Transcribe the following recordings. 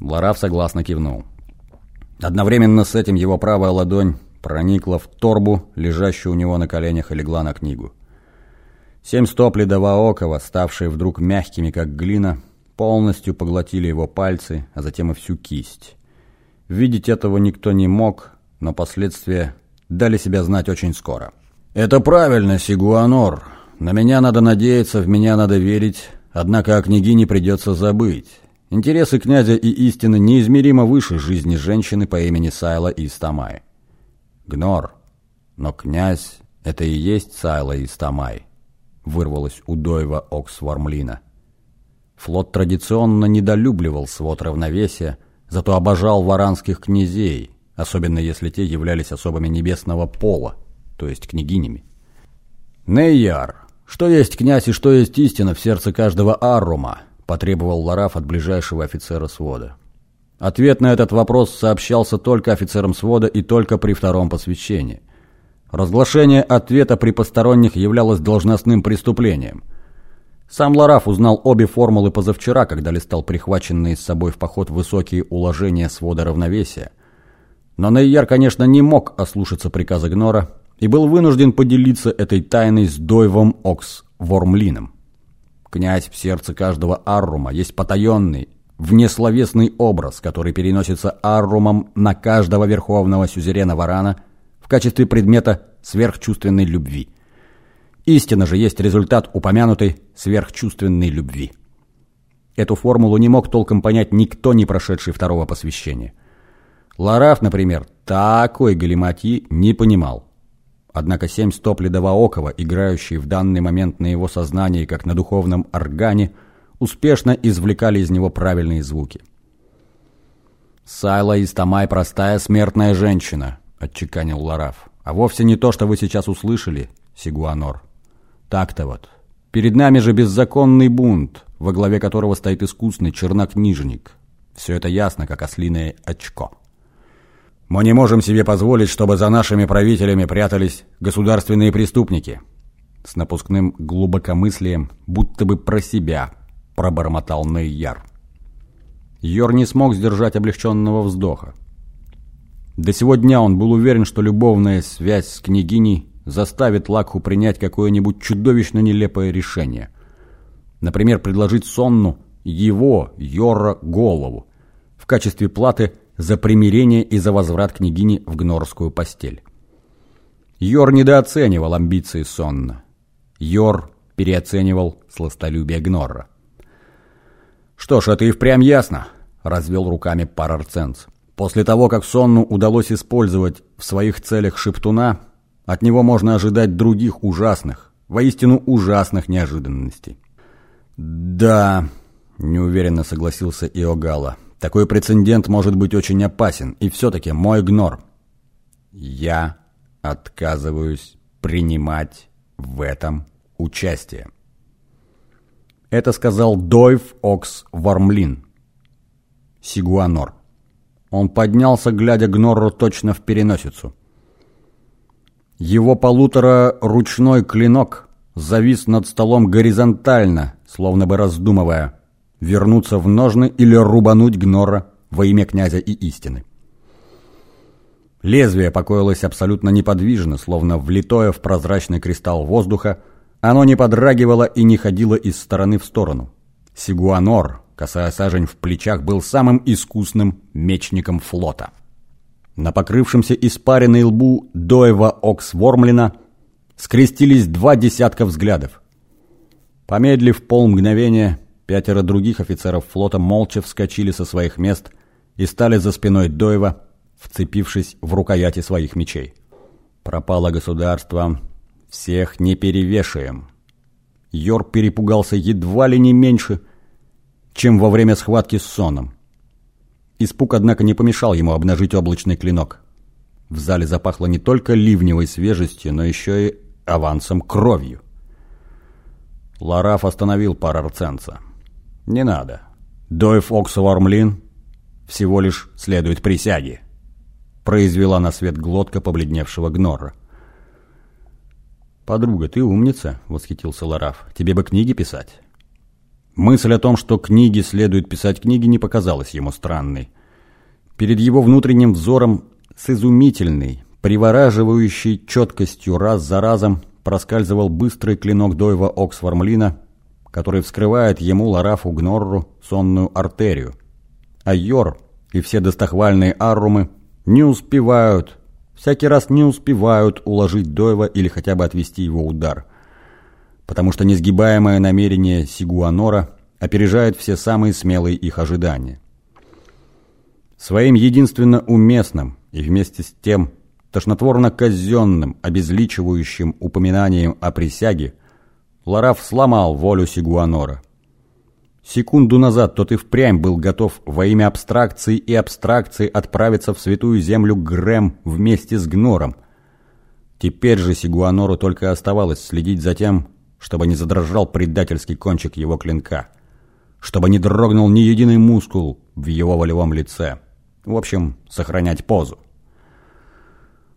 Лараф согласно кивнул. Одновременно с этим его правая ладонь проникла в торбу, лежащую у него на коленях, и легла на книгу. Семь стоп ледовоокова, ставшие вдруг мягкими, как глина, полностью поглотили его пальцы, а затем и всю кисть. Видеть этого никто не мог, но последствия дали себя знать очень скоро. «Это правильно, Сигуанор. На меня надо надеяться, в меня надо верить, однако о княгине придется забыть. Интересы князя и истины неизмеримо выше жизни женщины по имени Сайла Истамай. Гнор. Но князь — это и есть Сайла Истамай», — вырвалось у Дойва Оксвармлина. Флот традиционно недолюбливал свод равновесия, зато обожал варанских князей, особенно если те являлись особами небесного пола, то есть княгинями. «Нейяр, что есть князь и что есть истина в сердце каждого Аррума?» Потребовал Лараф от ближайшего офицера свода. Ответ на этот вопрос сообщался только офицерам свода и только при втором посвящении. Разглашение ответа при посторонних являлось должностным преступлением. Сам Лараф узнал обе формулы позавчера, когда листал прихваченные с собой в поход высокие уложения свода равновесия. Но Нейяр, конечно, не мог ослушаться приказа Гнора и был вынужден поделиться этой тайной с Дойвом Окс Вормлином. Князь в сердце каждого Аррума есть потаенный, внесловесный образ, который переносится Аррумом на каждого верховного сюзерена Варана в качестве предмета сверхчувственной любви. Истина же есть результат упомянутой сверхчувственной любви. Эту формулу не мог толком понять никто, не прошедший второго посвящения. Лараф, например, такой галиматьи не понимал. Однако семь стоп ледовоокова, играющие в данный момент на его сознании, как на духовном органе, успешно извлекали из него правильные звуки. «Сайла Истамай – простая смертная женщина», – отчеканил Лараф. «А вовсе не то, что вы сейчас услышали, Сигуанор. Так-то вот. Перед нами же беззаконный бунт, во главе которого стоит искусный чернокнижник. Все это ясно, как ослиное очко». Мы не можем себе позволить, чтобы за нашими правителями прятались государственные преступники. С напускным глубокомыслием, будто бы про себя, пробормотал Нейяр. Йор не смог сдержать облегченного вздоха. До сего дня он был уверен, что любовная связь с княгиней заставит Лакху принять какое-нибудь чудовищно нелепое решение. Например, предложить Сонну его, Йора, голову в качестве платы за примирение и за возврат княгини в гнорскую постель. Йор недооценивал амбиции Сонна. Йор переоценивал сластолюбие Гнорра. «Что ж, это и впрямь ясно», — развел руками Парарценц. «После того, как Сонну удалось использовать в своих целях Шептуна, от него можно ожидать других ужасных, воистину ужасных неожиданностей». «Да», — неуверенно согласился Иогала, — такой прецедент может быть очень опасен, и все-таки мой гнор. Я отказываюсь принимать в этом участие. Это сказал Дойв Окс Вармлин, Сигуанор. Он поднялся, глядя Гнорру точно в переносицу. Его полутораручной клинок завис над столом горизонтально, словно бы раздумывая – вернуться в ножны или рубануть Гнора во имя князя и истины. Лезвие покоилось абсолютно неподвижно, словно влитое в прозрачный кристалл воздуха, оно не подрагивало и не ходило из стороны в сторону. Сигуанор, косая сажень в плечах, был самым искусным мечником флота. На покрывшемся испаренной лбу Доева Оксвормлина скрестились два десятка взглядов. Помедлив полмгновения, Пятеро других офицеров флота молча вскочили со своих мест и стали за спиной Доева, вцепившись в рукояти своих мечей. Пропало государство, всех не перевешаем. Йор перепугался едва ли не меньше, чем во время схватки с Соном. Испуг, однако, не помешал ему обнажить облачный клинок. В зале запахло не только ливневой свежестью, но еще и авансом кровью. Лараф остановил парарценца. «Не надо. Дойв Оксовармлин всего лишь следует присяге», произвела на свет глотка побледневшего Гнорра. «Подруга, ты умница», — восхитился Лараф. «Тебе бы книги писать». Мысль о том, что книги следует писать книги, не показалась ему странной. Перед его внутренним взором с изумительной, привораживающей четкостью раз за разом проскальзывал быстрый клинок Дойва Оксформлина, который вскрывает ему Ларафу Гнорру сонную артерию. А Йор и все достохвальные аррумы не успевают, всякий раз не успевают уложить Дойва или хотя бы отвести его удар. Потому что несгибаемое намерение Сигуанора опережает все самые смелые их ожидания. Своим единственно уместным и вместе с тем тошнотворно-казенным, обезличивающим упоминанием о присяге, Лараф сломал волю Сигуанора. Секунду назад тот и впрямь был готов во имя абстракции и абстракции отправиться в святую землю Грэм вместе с Гнором. Теперь же Сигуанору только оставалось следить за тем, чтобы не задрожал предательский кончик его клинка, чтобы не дрогнул ни единый мускул в его волевом лице. В общем, сохранять позу.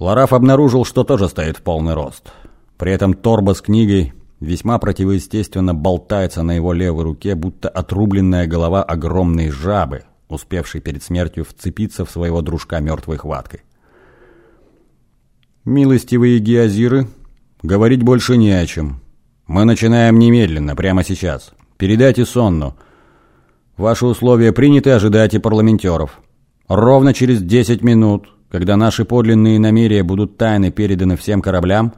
Лараф обнаружил, что тоже стоит в полный рост. При этом торба с книгой весьма противоестественно болтается на его левой руке, будто отрубленная голова огромной жабы, успевшей перед смертью вцепиться в своего дружка мертвой хваткой. «Милостивые геозиры, говорить больше не о чем. Мы начинаем немедленно, прямо сейчас. Передайте Сонну. Ваши условия приняты, ожидайте парламентеров. Ровно через 10 минут когда наши подлинные намерения будут тайно переданы всем кораблям,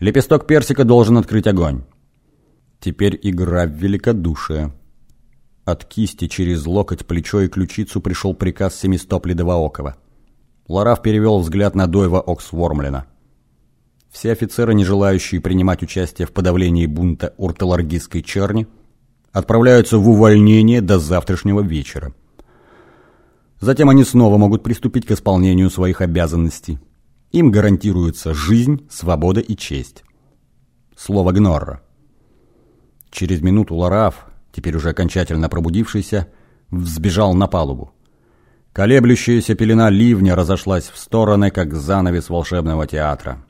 лепесток персика должен открыть огонь. Теперь игра в великодушие. От кисти через локоть, плечо и ключицу пришел приказ семистоп Ледовоокова. Лараф перевел взгляд на Дойва Оксвормлина. Все офицеры, не желающие принимать участие в подавлении бунта урталаргистской черни, отправляются в увольнение до завтрашнего вечера. Затем они снова могут приступить к исполнению своих обязанностей. Им гарантируется жизнь, свобода и честь. Слово Гнорра. Через минуту Лараф, теперь уже окончательно пробудившийся, взбежал на палубу. Колеблющаяся пелена ливня разошлась в стороны, как занавес волшебного театра.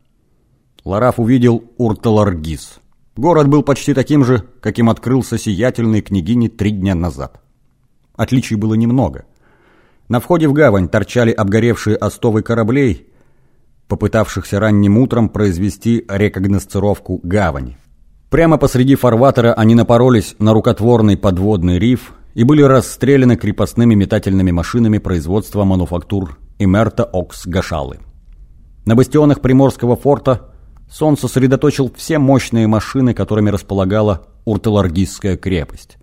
Лараф увидел Урталаргиз. Город был почти таким же, каким открылся сиятельной княгине три дня назад. Отличий было немного – на входе в гавань торчали обгоревшие остовы кораблей, попытавшихся ранним утром произвести рекогносцировку гавани. Прямо посреди фарватера они напоролись на рукотворный подводный риф и были расстреляны крепостными метательными машинами производства мануфактур Имерта Окс Гашалы. На бастионах Приморского форта Сон сосредоточил все мощные машины, которыми располагала Урталаргистская крепость.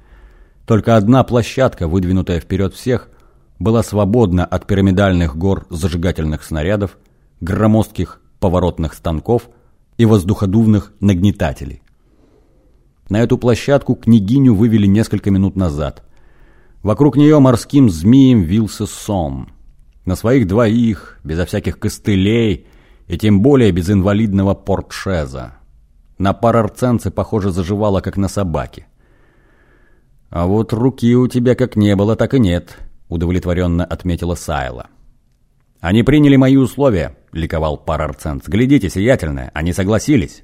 Только одна площадка, выдвинутая вперед всех, была свободна от пирамидальных гор зажигательных снарядов, громоздких поворотных станков и воздуходувных нагнетателей. На эту площадку княгиню вывели несколько минут назад. Вокруг нее морским змеем вился сом. На своих двоих, безо всяких костылей и тем более без инвалидного портшеза. На парарценце, похоже, заживало, как на собаке. А вот руки у тебя как не было, так и нет, удовлетворенно отметила Сайла. «Они приняли мои условия», — ликовал Парарцент. «Глядите, сиятельное, они согласились».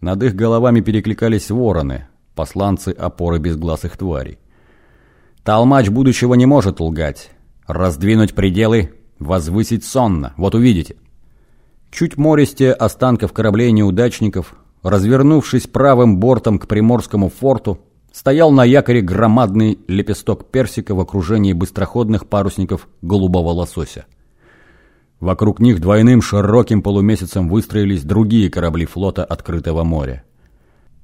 Над их головами перекликались вороны, посланцы опоры безгласых тварей. Толмач будущего не может лгать. Раздвинуть пределы, возвысить сонно. Вот увидите. Чуть мористее останков кораблей неудачников, развернувшись правым бортом к Приморскому форту, стоял на якоре громадный лепесток персика в окружении быстроходных парусников голубого лосося. Вокруг них двойным широким полумесяцем выстроились другие корабли флота открытого моря.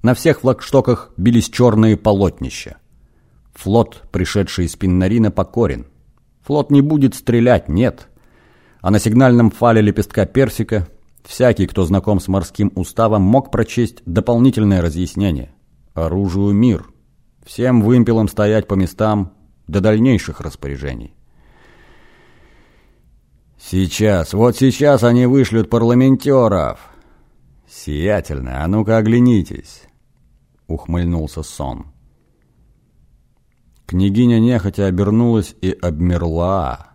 На всех флагштоках бились черные полотнища. Флот, пришедший из Пиннарина, покорен. Флот не будет стрелять, нет. А на сигнальном фале лепестка персика всякий, кто знаком с морским уставом, мог прочесть дополнительное разъяснение. Оружию мир. Всем вымпелам стоять по местам до дальнейших распоряжений. Сейчас, вот сейчас они вышлют парламентеров. Сиятельно, а ну-ка оглянитесь, ухмыльнулся сон. Княгиня нехотя обернулась и обмерла.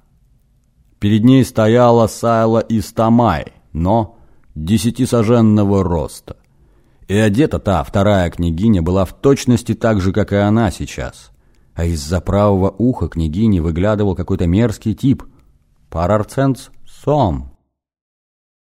Перед ней стояла Сайла из Тамай, но десятисоженного роста. И одета та, вторая княгиня, была в точности так же, как и она сейчас. А из-за правого уха княгини выглядывал какой-то мерзкий тип. Парарценц Сом.